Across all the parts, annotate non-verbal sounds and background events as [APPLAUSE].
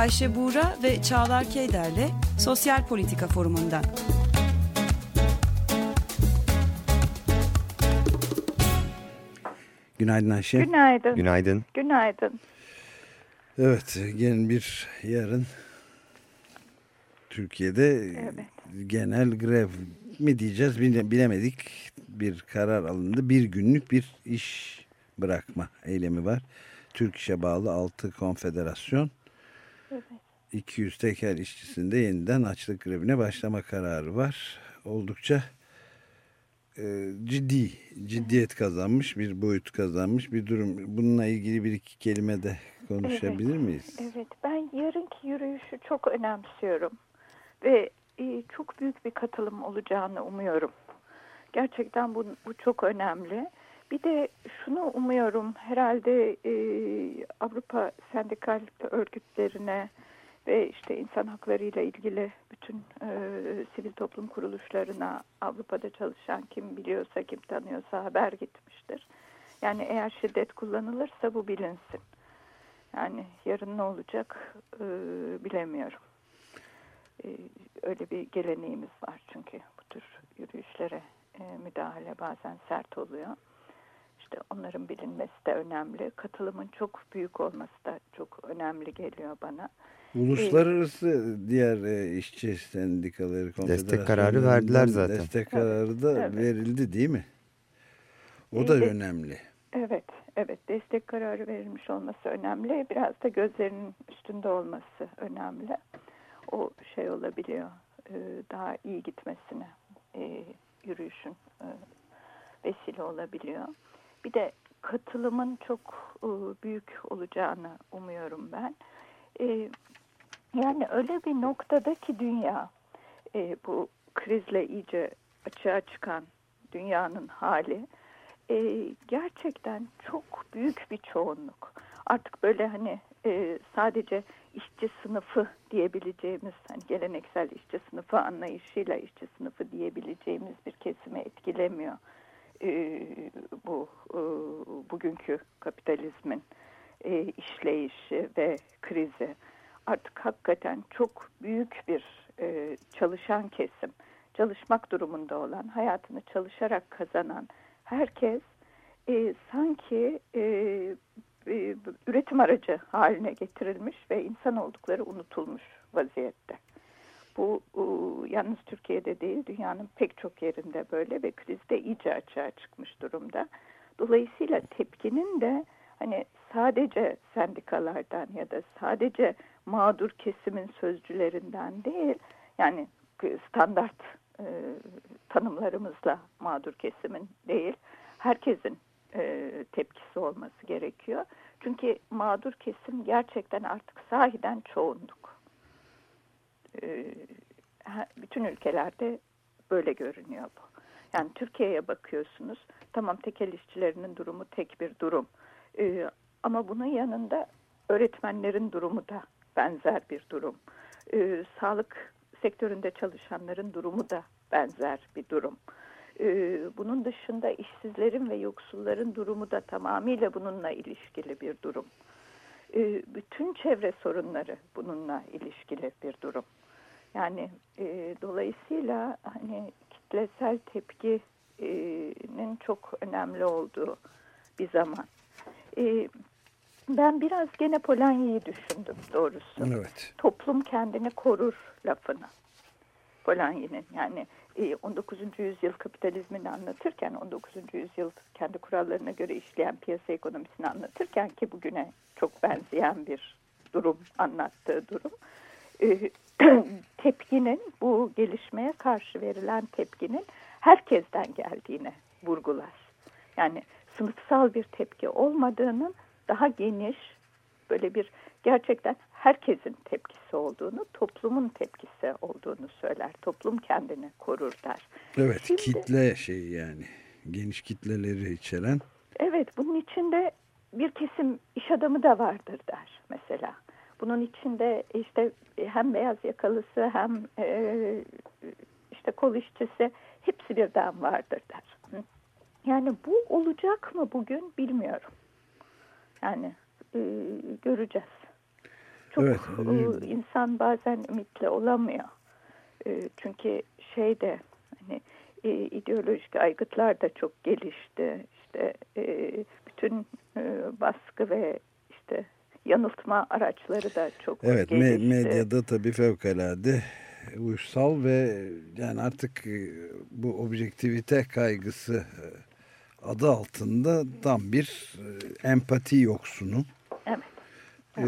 Ayşe Buğra ve Çağlar Keyder'le Sosyal Politika Forumu'ndan. Günaydın Ayşe. Günaydın. Günaydın. Günaydın. Evet, yeni bir yarın Türkiye'de evet. genel grev mi diyeceğiz bilemedik. Bir karar alındı. Bir günlük bir iş bırakma eylemi var. Türk İş'e bağlı 6 konfederasyon evet. 200 tekel işçisinde yeniden açlık grevine başlama kararı var. Oldukça e, ciddi, ciddiyet kazanmış, bir boyut kazanmış bir durum. Bununla ilgili bir iki kelime de konuşabilir evet, miyiz? Evet, ben yarınki yürüyüşü çok önemsiyorum ve e, çok büyük bir katılım olacağını umuyorum. Gerçekten bu, bu çok önemli. Bir de şunu umuyorum herhalde e, Avrupa sendikal örgütlerine ve işte insan hakları ile ilgili bütün e, sivil toplum kuruluşlarına Avrupa'da çalışan kim biliyorsa kim tanıyorsa haber gitmiştir. Yani eğer şiddet kullanılırsa bu bilinsin. Yani yarın ne olacak e, bilemiyorum. E, öyle bir geleneğimiz var çünkü bu tür yürüyüşlere e, müdahale bazen sert oluyor. İşte onların bilinmesi de önemli. Katılımın çok büyük olması da çok önemli geliyor bana. Uluslararası ee, diğer e, işçi sendikaları destek kararı verdiler zaten. Destek kararı da evet. verildi değil mi? O da evet. önemli. Evet, evet. Destek kararı verilmiş olması önemli. Biraz da gözlerinin üstünde olması önemli. O şey olabiliyor. E, daha iyi gitmesine e, yürüyüşün vesile olabiliyor. Bir de katılımın çok büyük olacağını umuyorum ben. Yani öyle bir noktada ki dünya bu krizle iyice açığa çıkan dünyanın hali gerçekten çok büyük bir çoğunluk. Artık böyle hani sadece işçi sınıfı diyebileceğimiz hani geleneksel işçi sınıfı anlayışıyla işçi sınıfı diyebileceğimiz bir kesimi etkilemiyor e, bu e, bugünkü kapitalizmin e, işleyişi ve krizi artık hakikaten çok büyük bir e, çalışan kesim, çalışmak durumunda olan, hayatını çalışarak kazanan herkes sanki üretim aracı haline getirilmiş ve insan oldukları unutulmuş vaziyette. Bu yalnız Türkiye'de değil dünyanın pek çok yerinde böyle ve krizde iyice açığa çıkmış durumda. Dolayısıyla tepkinin de hani sadece sendikalardan ya da sadece mağdur kesimin sözcülerinden değil yani standart e, tanımlarımızla mağdur kesimin değil herkesin e, tepkisi olması gerekiyor. Çünkü mağdur kesim gerçekten artık sahiden çoğunluk. E, bütün ülkelerde böyle görünüyor bu. Yani Türkiye'ye bakıyorsunuz. Tamam tekel işçilerinin durumu tek bir durum. Ee, ama bunun yanında öğretmenlerin durumu da benzer bir durum. Ee, sağlık sektöründe çalışanların durumu da benzer bir durum. Ee, bunun dışında işsizlerin ve yoksulların durumu da tamamıyla bununla ilişkili bir durum. Ee, bütün çevre sorunları bununla ilişkili bir durum. Yani e, dolayısıyla hani kitlesel tepkinin çok önemli olduğu bir zaman. E, ben biraz gene Polanyi'yi düşündüm doğrusu. Evet. Toplum kendini korur lafını. Polanyi'nin yani 19. E, yüzyıl kapitalizmini anlatırken 19. yüzyıl kendi kurallarına göre işleyen piyasa ekonomisini anlatırken ki bugüne çok benzeyen bir durum anlattığı durum e, [CLEARS THROAT] tepkinin bu gelişmeye karşı verilen tepkinin herkesten geldiğine vurgular. Yani sınıfsal bir tepki olmadığının daha geniş böyle bir gerçekten herkesin tepkisi olduğunu, toplumun tepkisi olduğunu söyler. Toplum kendini korur der. Evet, Şimdi, kitle şey yani geniş kitleleri içeren. Evet, bunun içinde bir kesim iş adamı da vardır der mesela. Bunun içinde işte hem beyaz yakalısı hem e, işte kol işçisi hepsi birden vardır der. Yani bu olacak mı bugün bilmiyorum. Yani e, göreceğiz. çok Evet, e, insan bazen ümitli olamıyor. E, çünkü şey de hani e, ideolojik aygıtlar da çok gelişti. İşte e, bütün e, baskı ve işte yanıltma araçları da çok Evet me- gelişti. medyada tabii fevkalade uysal ve yani artık e, bu objektivite kaygısı e, adı altında tam bir e, empati yoksunu. Evet.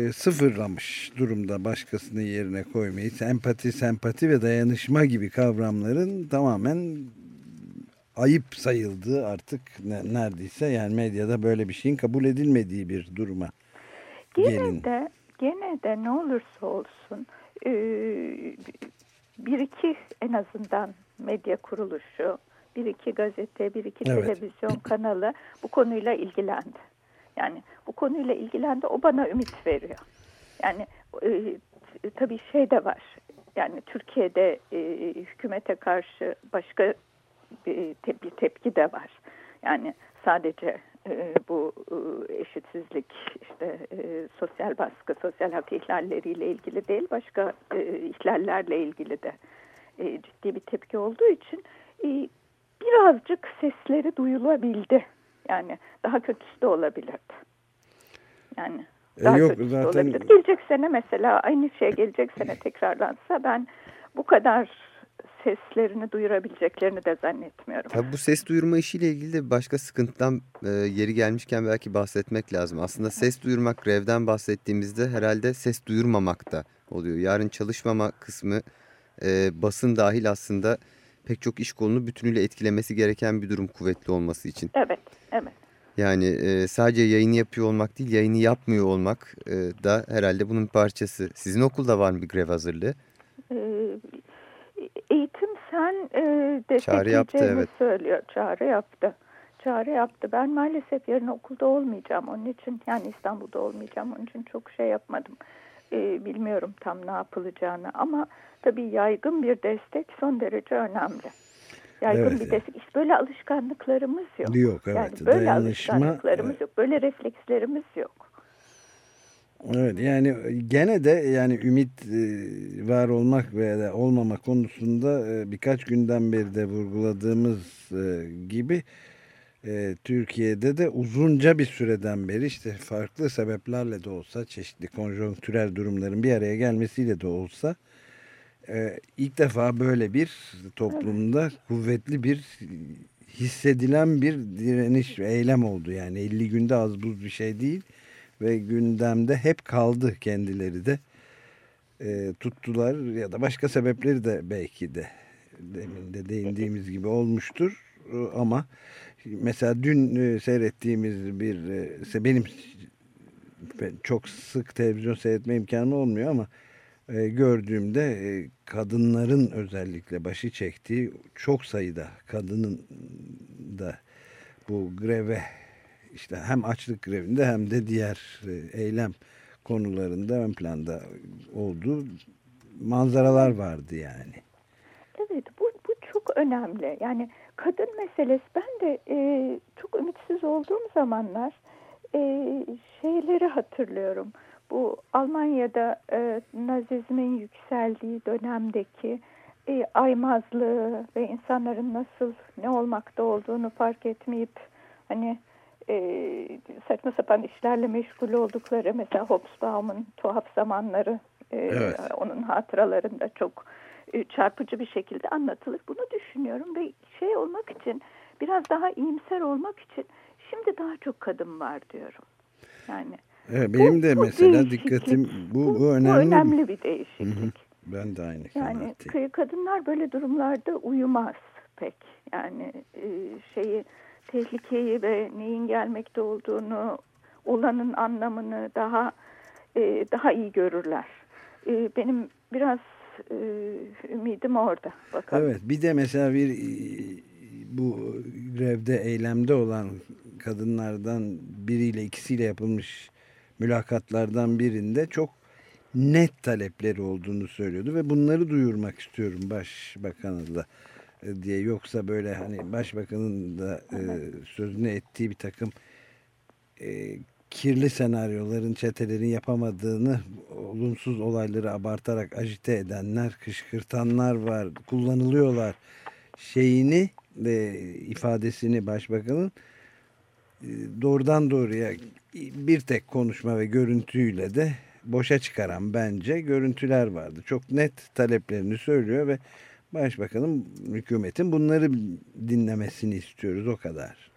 e, sıfırlamış durumda başkasını yerine koymayı. Empati, sempati ve dayanışma gibi kavramların tamamen ayıp sayıldığı artık ne- neredeyse yani medyada böyle bir şeyin kabul edilmediği bir duruma Gene gelin. de gene de ne olursa olsun e, bir iki en azından medya kuruluşu, bir iki gazete, bir iki Evet. televizyon kanalı bu konuyla ilgilendi. Yani bu konuyla ilgilendi o bana ümit veriyor. Yani e, tabii şey de var. Yani Türkiye'de e, hükümete karşı başka bir, te- bir tepki de var. Yani sadece e, bu e, eşitsizlik, işte e, sosyal baskı, sosyal hak ihlalleriyle ilgili değil, başka e, ihlallerle ilgili de e, ciddi bir tepki olduğu için e, birazcık sesleri duyulabildi. Yani daha kötüsü de olabilirdi. Yani E, daha yok, kötüsü zaten- olabilir. Gelecek sene mesela aynı şey gelecek sene [CLEARS THROAT] tekrarlansa ben bu kadar seslerini duyurabileceklerini de zannetmiyorum. Tabii bu ses duyurma işiyle ilgili de başka sıkıntıdan e, yeri gelmişken belki bahsetmek lazım. Aslında ses duyurmak grevden bahsettiğimizde herhalde ses duyurmamak da oluyor. Yarın çalışmama kısmı e, basın dahil aslında pek çok iş kolunu bütünüyle etkilemesi gereken bir durum kuvvetli olması için. Evet, evet. Yani e, sadece yayını yapıyor olmak değil yayını yapmıyor olmak e, da herhalde bunun parçası. Sizin okulda var mı bir grev hazırlığı? Eğitim sen e, destekleyeceğini evet. söylüyor. Çağrı yaptı. Çağrı yaptı. Ben maalesef yarın okulda olmayacağım. Onun için yani İstanbul'da olmayacağım. Onun için çok şey yapmadım. Ee, bilmiyorum tam ne yapılacağını. Ama tabii yaygın bir destek son derece önemli. Yaygın Evet. bir destek. İşte böyle alışkanlıklarımız yok. Yok evet. yani böyle Dayanışma alışkanlıklarımız yok. Böyle reflekslerimiz yok. Evet yani gene de yani ümit e, var olmak veya olmama konusunda e, birkaç günden beri de vurguladığımız e, gibi e, Türkiye'de de uzunca bir süreden beri işte farklı sebeplerle de olsa çeşitli konjonktürel durumların bir araya gelmesiyle de olsa e, ilk defa böyle bir toplumda kuvvetli bir hissedilen bir direniş ve eylem oldu. Yani 50 günde az buz bir şey değil ve gündemde hep kaldı kendileri de. E, tuttular ya da başka sebepleri de belki de demin de değindiğimiz gibi olmuştur. E, ama mesela dün e, seyrettiğimiz bir e, benim ben çok sık televizyon seyretme imkanı olmuyor ama e, gördüğümde kadınların özellikle başı çektiği çok sayıda kadının da bu greve işte hem açlık grevinde hem de diğer e, eylem konularında ön planda olduğu manzaralar vardı yani. Evet bu, bu çok önemli. Yani kadın meselesi ben de e, çok ümitsiz olduğum zamanlar e, şeyleri hatırlıyorum. Bu Almanya'da e, Nazizmin yükseldiği dönemdeki e, aymazlığı ve insanların nasıl ne olmakta olduğunu fark etmeyip hani e, saçma sapan işlerle meşgul oldukları mesela Hobsbawm'ın tuhaf zamanları e, Evet. onun hatıralarında çok e, çarpıcı bir şekilde anlatılır. Bunu düşünüyorum ve şey olmak için biraz daha iyimser olmak için şimdi daha çok kadın var diyorum. Yani Evet, benim bu- de bu mesela dikkatim bu, bu, bu önemli. önemli bir değişiklik. Ben de aynı Yani kadınlar böyle durumlarda uyumaz pek. Yani e, şeyi tehlikeyi ve neyin gelmekte olduğunu, olanın anlamını daha e, daha iyi görürler. E, benim biraz e, ümidim orada. Bakalım. Evet bir de mesela bir e, bu grevde eylemde olan kadınlardan biriyle ikisiyle yapılmış mülakatlardan birinde çok net talepleri olduğunu söylüyordu ve bunları duyurmak istiyorum başbakana da diye yoksa böyle hani başbakanın da e, sözünü ettiği bir takım e, kirli senaryoların çetelerin yapamadığını olumsuz olayları abartarak ajite edenler, kışkırtanlar var, kullanılıyorlar şeyini ve ifadesini başbakanın e, doğrudan doğruya bir tek konuşma ve görüntüyle de boşa çıkaran bence görüntüler vardı. Çok net taleplerini söylüyor ve başbakanın hükümetin bunları dinlemesini istiyoruz o kadar.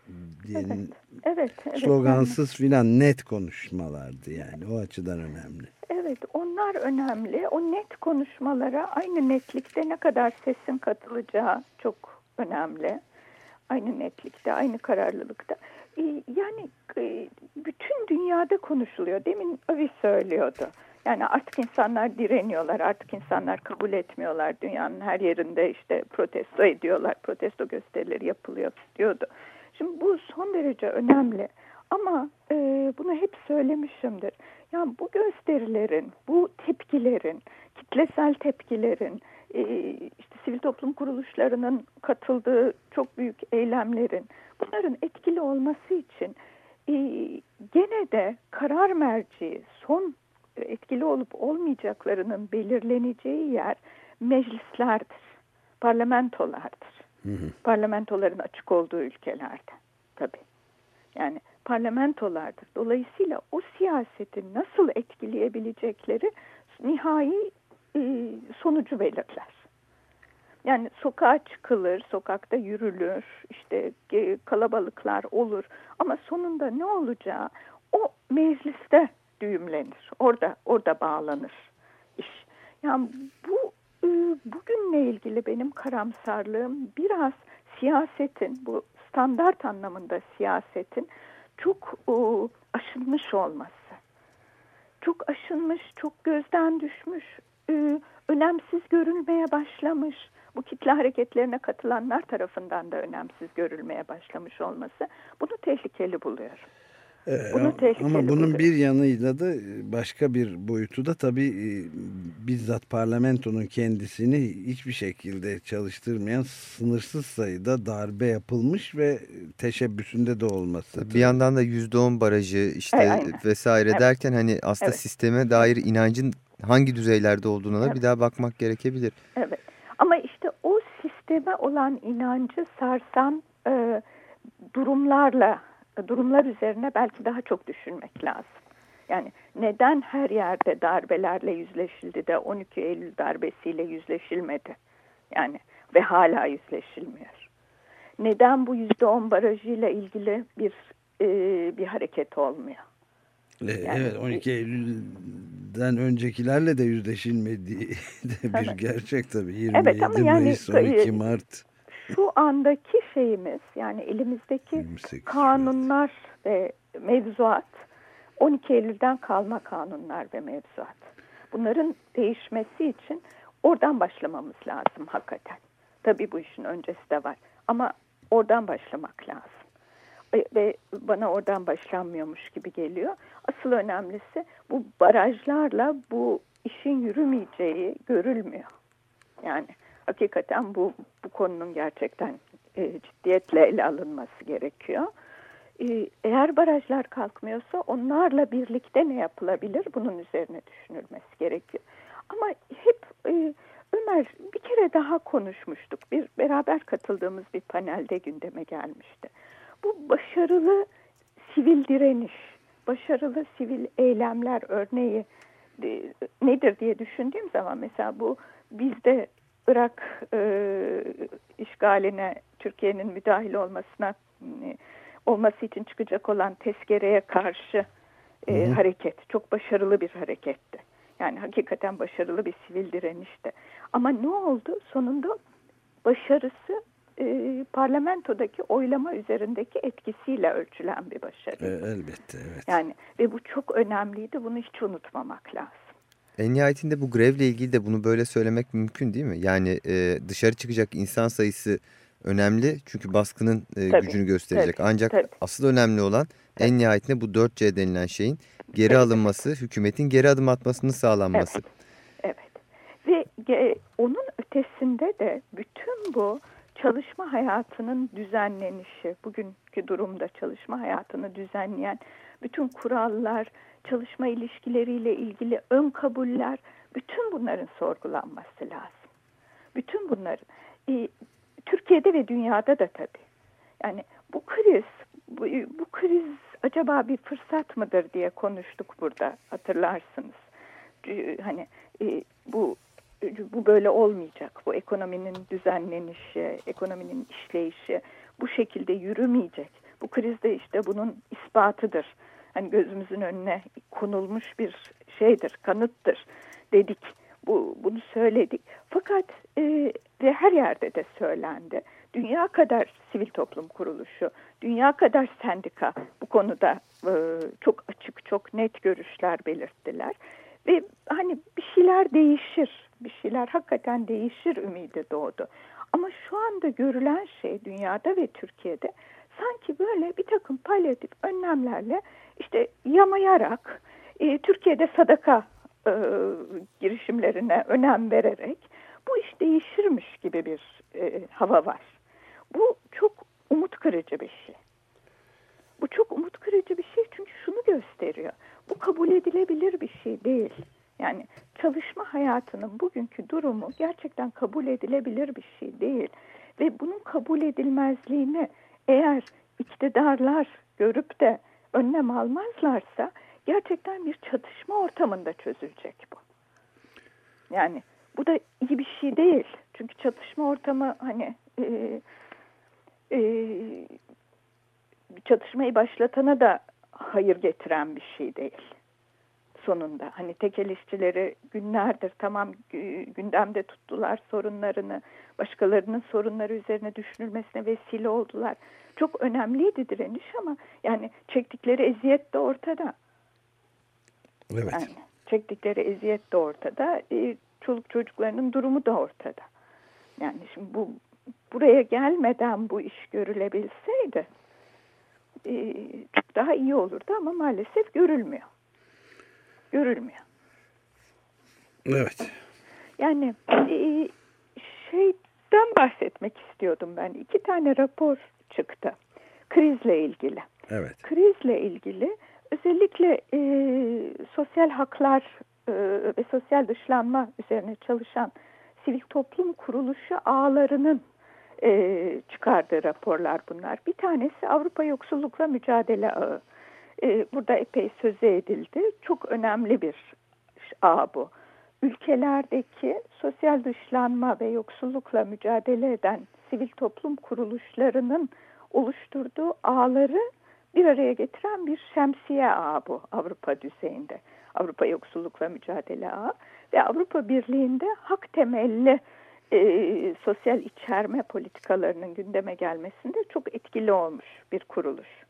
Diyelim, evet, evet, slogansız evet. filan net konuşmalardı yani o açıdan önemli. Evet onlar önemli. O net konuşmalara aynı netlikte ne kadar sesin katılacağı çok önemli. Aynı netlikte, aynı kararlılıkta. Yani bütün dünyada konuşuluyor. Demin Avi söylüyordu. Yani artık insanlar direniyorlar, artık insanlar kabul etmiyorlar. Dünyanın her yerinde işte protesto ediyorlar, protesto gösterileri yapılıyor diyordu. Şimdi bu son derece önemli. Ama e, bunu hep söylemişimdir. Yani bu gösterilerin, bu tepkilerin, kitlesel tepkilerin, e, işte sivil toplum kuruluşlarının katıldığı çok büyük eylemlerin, bunların etkili olması için e, gene de karar merci, son etkili olup olmayacaklarının belirleneceği yer meclislerdir, parlamentolardır. Hı hı. Parlamentoların açık olduğu ülkelerde tabii. Yani parlamentolardır. Dolayısıyla o siyaseti nasıl etkileyebilecekleri nihai e, sonucu belirler. Yani sokağa çıkılır, sokakta yürülür, işte e, kalabalıklar olur ama sonunda ne olacağı o mecliste düğümlenir. Orada orada bağlanır iş. Yani bu e, bugünle ilgili benim karamsarlığım biraz siyasetin bu standart anlamında siyasetin çok o, aşınmış olması. Çok aşınmış, çok gözden düşmüş, e, önemsiz görülmeye başlamış. Bu kitle hareketlerine katılanlar tarafından da önemsiz görülmeye başlamış olması bunu tehlikeli buluyorum. Ee, ama bunun bir yanıyla da e, başka bir boyutu da tabii e, bizzat parlamentonun kendisini hiçbir şekilde çalıştırmayan sınırsız sayıda darbe yapılmış ve teşebbüsünde de olması. Bir yandan da %10 barajı işte Aynen. vesaire evet. derken hani aslında evet. sisteme dair inancın hangi düzeylerde olduğuna da evet. bir daha bakmak gerekebilir. Evet ama işte o sisteme olan inancı sarsan e, durumlarla durumlar üzerine belki daha çok düşünmek lazım. Yani neden her yerde darbelerle yüzleşildi de 12 Eylül darbesiyle yüzleşilmedi? Yani ve hala yüzleşilmiyor. Neden bu yüzde on barajıyla ilgili bir e, bir hareket olmuyor? E, yani, evet 12 Eylül'den öncekilerle de yüzleşilmediği [LAUGHS] de bir gerçek tabii. 27 evet, ama yani, Mayıs 12 Mart şu andaki şeyimiz yani elimizdeki kanunlar ve mevzuat 12 Eylül'den kalma kanunlar ve mevzuat. Bunların değişmesi için oradan başlamamız lazım hakikaten. Tabii bu işin öncesi de var ama oradan başlamak lazım. Ve bana oradan başlanmıyormuş gibi geliyor. Asıl önemlisi bu barajlarla bu işin yürümeyeceği görülmüyor. Yani hakikaten bu, bu konunun gerçekten e, ciddiyetle ele alınması gerekiyor. E, eğer barajlar kalkmıyorsa onlarla birlikte ne yapılabilir? Bunun üzerine düşünülmesi gerekiyor. Ama hep e, Ömer bir kere daha konuşmuştuk. Bir beraber katıldığımız bir panelde gündeme gelmişti. Bu başarılı sivil direniş, başarılı sivil eylemler örneği e, nedir diye düşündüğüm zaman mesela bu bizde Irak e, işgaline Türkiye'nin müdahil olmasına e, olması için çıkacak olan tezkereye karşı e, hareket çok başarılı bir hareketti. Yani hakikaten başarılı bir sivil direnişti. Ama ne oldu? Sonunda başarısı e, parlamentodaki oylama üzerindeki etkisiyle ölçülen bir başarı. E, elbette evet. Yani ve bu çok önemliydi. Bunu hiç unutmamak lazım. En nihayetinde bu grevle ilgili de bunu böyle söylemek mümkün değil mi? Yani e, dışarı çıkacak insan sayısı önemli çünkü baskının e, tabii, gücünü gösterecek. Tabii, Ancak tabii. asıl önemli olan tabii. en nihayetinde bu 4C denilen şeyin geri evet. alınması, hükümetin geri adım atmasını sağlanması. Evet, evet. ve onun ötesinde de bütün bu çalışma hayatının düzenlenişi, bugünkü durumda çalışma hayatını düzenleyen bütün kurallar, çalışma ilişkileriyle ilgili ön kabuller, bütün bunların sorgulanması lazım. Bütün bunların. E, Türkiye'de ve dünyada da tabii. Yani bu kriz, bu, bu kriz acaba bir fırsat mıdır diye konuştuk burada hatırlarsınız. Hani e, bu bu böyle olmayacak. Bu ekonominin düzenlenişi, ekonominin işleyişi bu şekilde yürümeyecek. Bu krizde işte bunun ispatıdır. Hani gözümüzün önüne konulmuş bir şeydir, kanıttır dedik. Bu, bunu söyledik. Fakat e, ve her yerde de söylendi. Dünya kadar sivil toplum kuruluşu, dünya kadar sendika bu konuda e, çok açık, çok net görüşler belirttiler. Ve hani şeyler değişir, bir şeyler hakikaten değişir ümidi doğdu. Ama şu anda görülen şey dünyada ve Türkiye'de sanki böyle bir takım palyatif önlemlerle işte yamayarak e, Türkiye'de sadaka e, girişimlerine önem vererek bu iş değişirmiş gibi bir e, hava var. Bu çok umut kırıcı bir şey. Bu çok umut kırıcı bir şey çünkü şunu gösteriyor. Bu kabul edilebilir bir şey değil. Yani çalışma hayatının bugünkü durumu gerçekten kabul edilebilir bir şey değil. Ve bunun kabul edilmezliğini eğer iktidarlar görüp de önlem almazlarsa gerçekten bir çatışma ortamında çözülecek bu. Yani bu da iyi bir şey değil. Çünkü çatışma ortamı hani e, e, çatışmayı başlatana da hayır getiren bir şey değil sonunda. Hani tekel işçileri günlerdir tamam gündemde tuttular sorunlarını, başkalarının sorunları üzerine düşünülmesine vesile oldular. Çok önemliydi direniş ama yani çektikleri eziyet de ortada. Evet. Yani çektikleri eziyet de ortada. E, çoluk çocuklarının durumu da ortada. Yani şimdi bu buraya gelmeden bu iş görülebilseydi e, çok daha iyi olurdu ama maalesef görülmüyor. Görülmüyor. Evet. Yani e, şeyden bahsetmek istiyordum ben. İki tane rapor çıktı krizle ilgili. Evet. Krizle ilgili özellikle e, sosyal haklar e, ve sosyal dışlanma üzerine çalışan sivil toplum kuruluşu ağlarının e, çıkardığı raporlar bunlar. Bir tanesi Avrupa Yoksullukla Mücadele Ağı. E, burada epey söze edildi. Çok önemli bir ağ bu. Ülkelerdeki sosyal dışlanma ve yoksullukla mücadele eden sivil toplum kuruluşlarının oluşturduğu ağları bir araya getiren bir şemsiye ağı bu Avrupa düzeyinde. Avrupa Yoksullukla Mücadele Ağı ve Avrupa Birliği'nde hak temelli e, sosyal içerme politikalarının gündeme gelmesinde çok etkili olmuş bir kuruluş.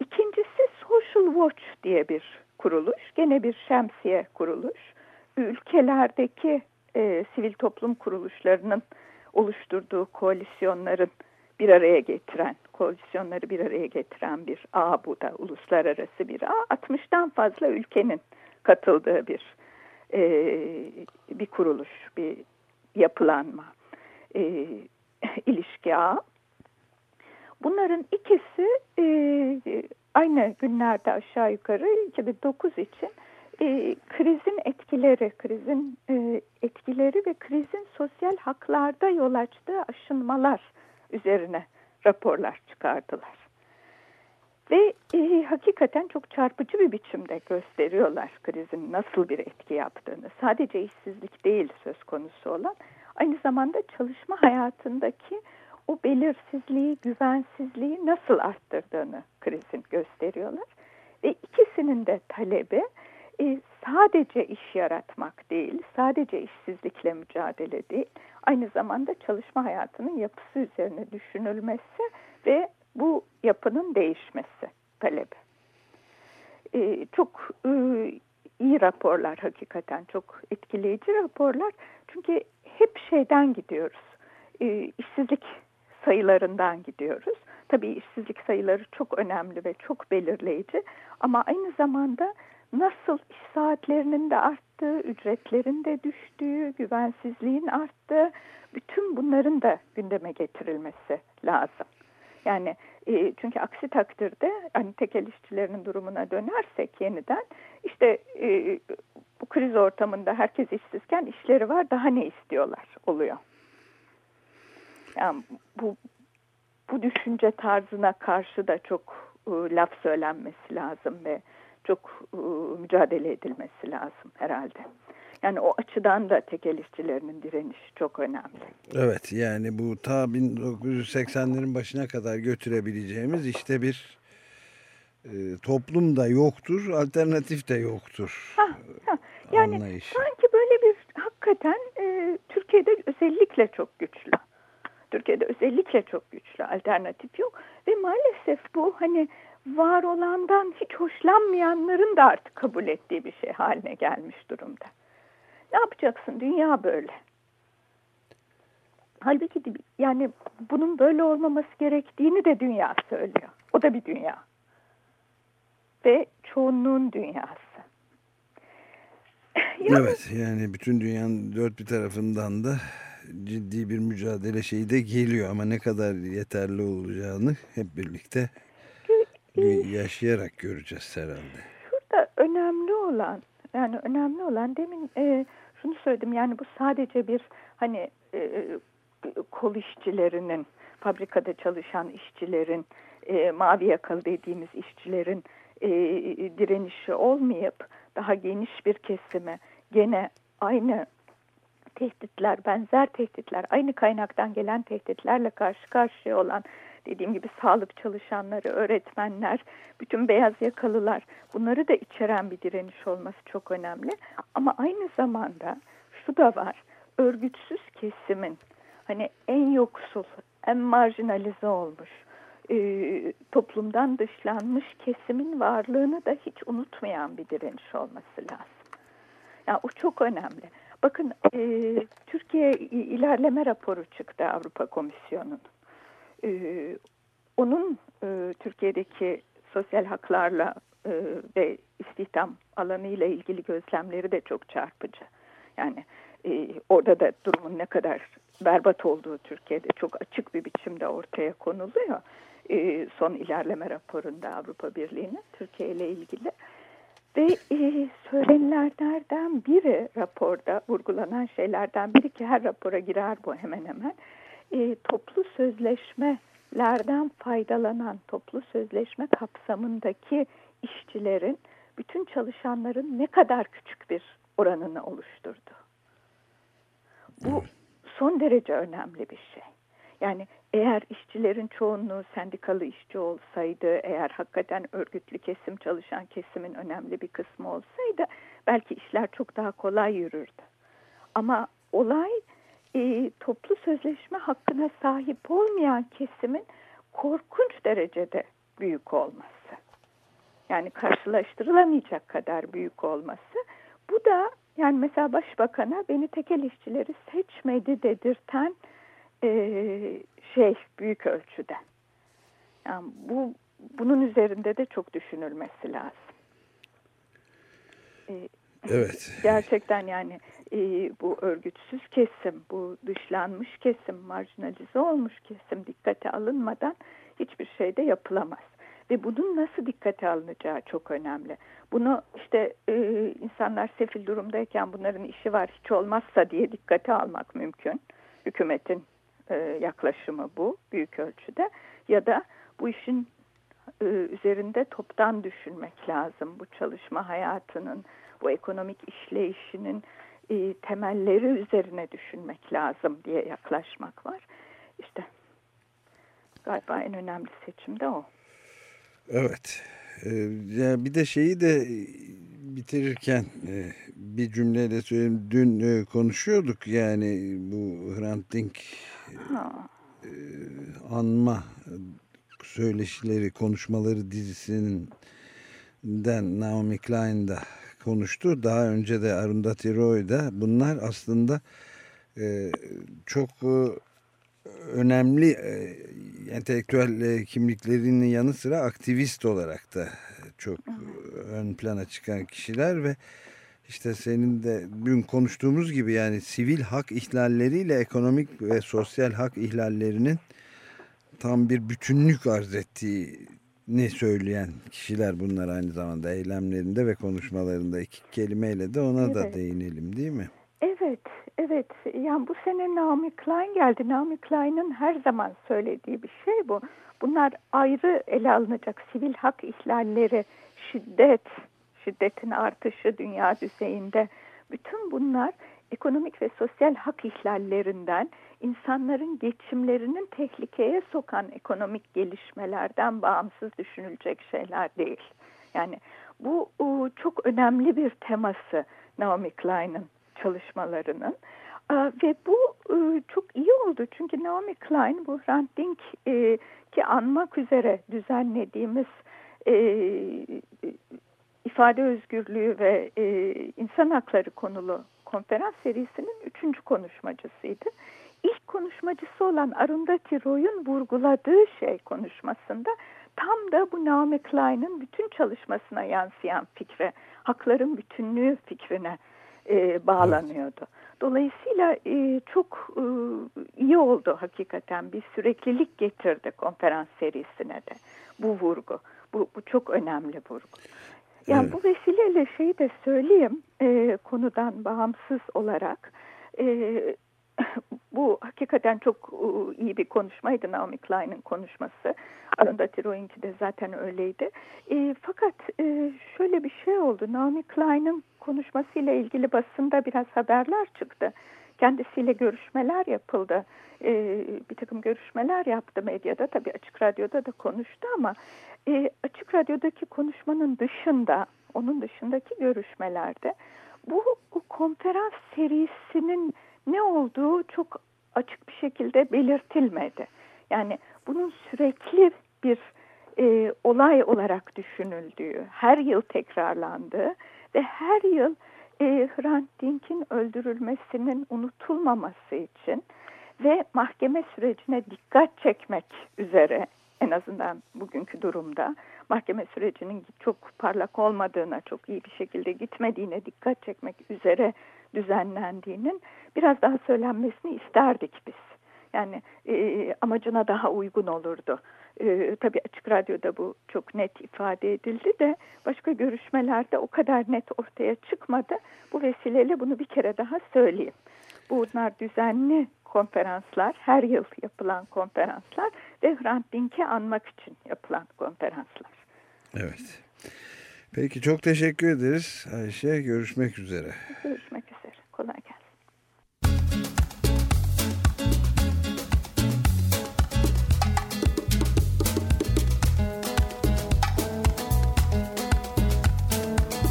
İkincisi Social Watch diye bir kuruluş, gene bir şemsiye kuruluş. Ülkelerdeki e, sivil toplum kuruluşlarının oluşturduğu koalisyonların bir araya getiren, koalisyonları bir araya getiren bir ağ bu da uluslararası bir ağ. 60'tan fazla ülkenin katıldığı bir e, bir kuruluş, bir yapılanma, e, ilişki ağı. Bunların ikisi e, aynı günlerde aşağı yukarı 2009 için e, krizin etkileri, krizin e, etkileri ve krizin sosyal haklarda yol açtığı aşınmalar üzerine raporlar çıkardılar. Ve e, hakikaten çok çarpıcı bir biçimde gösteriyorlar krizin nasıl bir etki yaptığını. Sadece işsizlik değil söz konusu olan, aynı zamanda çalışma hayatındaki o belirsizliği, güvensizliği nasıl arttırdığını krizin gösteriyorlar. Ve ikisinin de talebi e, sadece iş yaratmak değil, sadece işsizlikle mücadele değil, aynı zamanda çalışma hayatının yapısı üzerine düşünülmesi ve bu yapının değişmesi talebi. E, çok e, iyi raporlar hakikaten, çok etkileyici raporlar. Çünkü hep şeyden gidiyoruz, e, işsizlik sayılarından gidiyoruz. Tabii işsizlik sayıları çok önemli ve çok belirleyici ama aynı zamanda nasıl iş saatlerinin de arttığı, ücretlerin de düştüğü, güvensizliğin arttığı, bütün bunların da gündeme getirilmesi lazım. Yani e, çünkü aksi takdirde hani tekel işçilerinin durumuna dönersek yeniden işte e, bu kriz ortamında herkes işsizken işleri var daha ne istiyorlar oluyor. Yani bu bu düşünce tarzına karşı da çok e, laf söylenmesi lazım ve çok e, mücadele edilmesi lazım herhalde. Yani o açıdan da tekel işçilerinin direnişi çok önemli. Evet yani bu ta 1980'lerin başına kadar götürebileceğimiz işte bir e, toplum da yoktur, alternatif de yoktur. Ha, ha. Yani anlayış. sanki böyle bir hakikaten e, Türkiye'de özellikle çok güçlü. Türkiye'de özellikle çok güçlü alternatif yok ve maalesef bu hani var olandan hiç hoşlanmayanların da artık kabul ettiği bir şey haline gelmiş durumda. Ne yapacaksın? Dünya böyle. Halbuki yani bunun böyle olmaması gerektiğini de dünya söylüyor. O da bir dünya. Ve çoğunluğun dünyası. Evet yani bütün dünyanın dört bir tarafından da ciddi bir mücadele şeyi de geliyor ama ne kadar yeterli olacağını hep birlikte yaşayarak göreceğiz herhalde. Şurada önemli olan yani önemli olan demin e, şunu söyledim yani bu sadece bir hani e, kol işçilerinin fabrikada çalışan işçilerin e, mavi yakalı dediğimiz işçilerin e, direnişi olmayıp daha geniş bir kesimi gene aynı tehditler, benzer tehditler, aynı kaynaktan gelen tehditlerle karşı karşıya olan dediğim gibi sağlık çalışanları, öğretmenler, bütün beyaz yakalılar bunları da içeren bir direniş olması çok önemli. Ama aynı zamanda şu da var, örgütsüz kesimin hani en yoksul, en marjinalize olmuş, e, toplumdan dışlanmış kesimin varlığını da hiç unutmayan bir direniş olması lazım. Yani o çok önemli. Bakın e, Türkiye ilerleme raporu çıktı Avrupa Komisyonu'nun. E, onun e, Türkiye'deki sosyal haklarla e, ve istihdam alanı ile ilgili gözlemleri de çok çarpıcı. Yani e, orada da durumun ne kadar berbat olduğu Türkiye'de çok açık bir biçimde ortaya konuluyor. E, son ilerleme raporunda Avrupa Birliği'nin Türkiye ile ilgili. Ve e, söylenilenlerden biri raporda vurgulanan şeylerden biri ki her rapora girer bu hemen hemen. E, toplu sözleşmelerden faydalanan toplu sözleşme kapsamındaki işçilerin bütün çalışanların ne kadar küçük bir oranını oluşturdu. Bu son derece önemli bir şey. Yani eğer işçilerin çoğunluğu sendikalı işçi olsaydı, eğer hakikaten örgütlü kesim çalışan kesimin önemli bir kısmı olsaydı belki işler çok daha kolay yürürdü. Ama olay e, toplu sözleşme hakkına sahip olmayan kesimin korkunç derecede büyük olması. Yani karşılaştırılamayacak kadar büyük olması. Bu da yani mesela başbakana beni tekel işçileri seçmedi dedirten e, şey büyük ölçüde. Yani bu bunun üzerinde de çok düşünülmesi lazım. E, evet. Gerçekten yani e, bu örgütsüz kesim, bu dışlanmış kesim, marjinalize olmuş kesim dikkate alınmadan hiçbir şey de yapılamaz. Ve bunun nasıl dikkate alınacağı çok önemli. Bunu işte e, insanlar sefil durumdayken bunların işi var hiç olmazsa diye dikkate almak mümkün. Hükümetin e, yaklaşımı bu büyük ölçüde ya da bu işin e, üzerinde toptan düşünmek lazım. Bu çalışma hayatının, bu ekonomik işleyişinin e, temelleri üzerine düşünmek lazım diye yaklaşmak var. İşte galiba en önemli seçim de o. Evet. Ee, bir de şeyi de bitirirken bir cümleyle söyleyeyim. Dün konuşuyorduk yani bu Hrant Dink e, anma söyleşileri, konuşmaları dizisinden Naomi Klein da konuştu. Daha önce de Arundhati Roy da bunlar aslında e, çok e, önemli e, entelektüel e, kimliklerinin yanı sıra aktivist olarak da çok ön plana çıkan kişiler ve işte senin de dün konuştuğumuz gibi yani sivil hak ihlalleriyle ekonomik ve sosyal hak ihlallerinin tam bir bütünlük arz ettiğini söyleyen kişiler bunlar aynı zamanda eylemlerinde ve konuşmalarında iki kelimeyle de ona evet. da değinelim değil mi? Evet. Yani bu sene Naomi Klein geldi. Naomi Klein'in her zaman söylediği bir şey bu. Bunlar ayrı ele alınacak sivil hak ihlalleri, şiddet, şiddetin artışı dünya düzeyinde. Bütün bunlar ekonomik ve sosyal hak ihlallerinden, insanların geçimlerinin tehlikeye sokan ekonomik gelişmelerden bağımsız düşünülecek şeyler değil. Yani bu çok önemli bir teması Naomi Klein'in çalışmalarının. Ve bu çok iyi oldu çünkü Naomi Klein bu Hrant Dink ki anmak üzere düzenlediğimiz ifade özgürlüğü ve insan hakları konulu konferans serisinin üçüncü konuşmacısıydı. İlk konuşmacısı olan Arundhati Roy'un vurguladığı şey konuşmasında tam da bu Naomi Klein'in bütün çalışmasına yansıyan fikre, hakların bütünlüğü fikrine e, bağlanıyordu. Dolayısıyla e, çok e, iyi oldu hakikaten bir süreklilik getirdi konferans serisine de bu vurgu. Bu, bu çok önemli vurgu. Yani evet. bu vesileyle şeyi de söyleyeyim e, konudan bağımsız olarak. E, bu hakikaten çok e, iyi bir konuşmaydı Naomi Klein'in konuşması. Arundhati Roy'inki de zaten öyleydi. E, fakat e, şöyle bir şey oldu. Naomi Klein'in konuşmasıyla ilgili basında biraz haberler çıktı. Kendisiyle görüşmeler yapıldı. E, bir takım görüşmeler yaptı medyada. Tabii Açık Radyo'da da konuştu ama e, Açık Radyo'daki konuşmanın dışında, onun dışındaki görüşmelerde bu konferans serisinin ne olduğu çok açık bir şekilde belirtilmedi. Yani bunun sürekli bir e, olay olarak düşünüldüğü, her yıl tekrarlandığı ve her yıl e, Hrant Dink'in öldürülmesinin unutulmaması için ve mahkeme sürecine dikkat çekmek üzere en azından bugünkü durumda mahkeme sürecinin çok parlak olmadığına, çok iyi bir şekilde gitmediğine dikkat çekmek üzere düzenlendiğinin biraz daha söylenmesini isterdik biz. Yani e, amacına daha uygun olurdu. E, tabii Açık Radyo'da bu çok net ifade edildi de başka görüşmelerde o kadar net ortaya çıkmadı. Bu vesileyle bunu bir kere daha söyleyeyim. Bunlar düzenli konferanslar, her yıl yapılan konferanslar ve Hrant Dink'i anmak için yapılan konferanslar. Evet. Peki çok teşekkür ederiz Ayşe. Görüşmek üzere. Görüşmek. Kolay gelsin.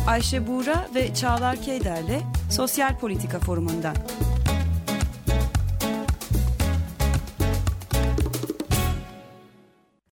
Ayşe Buğra ve Çağlar Keyder'le Sosyal Politika Forumu'ndan.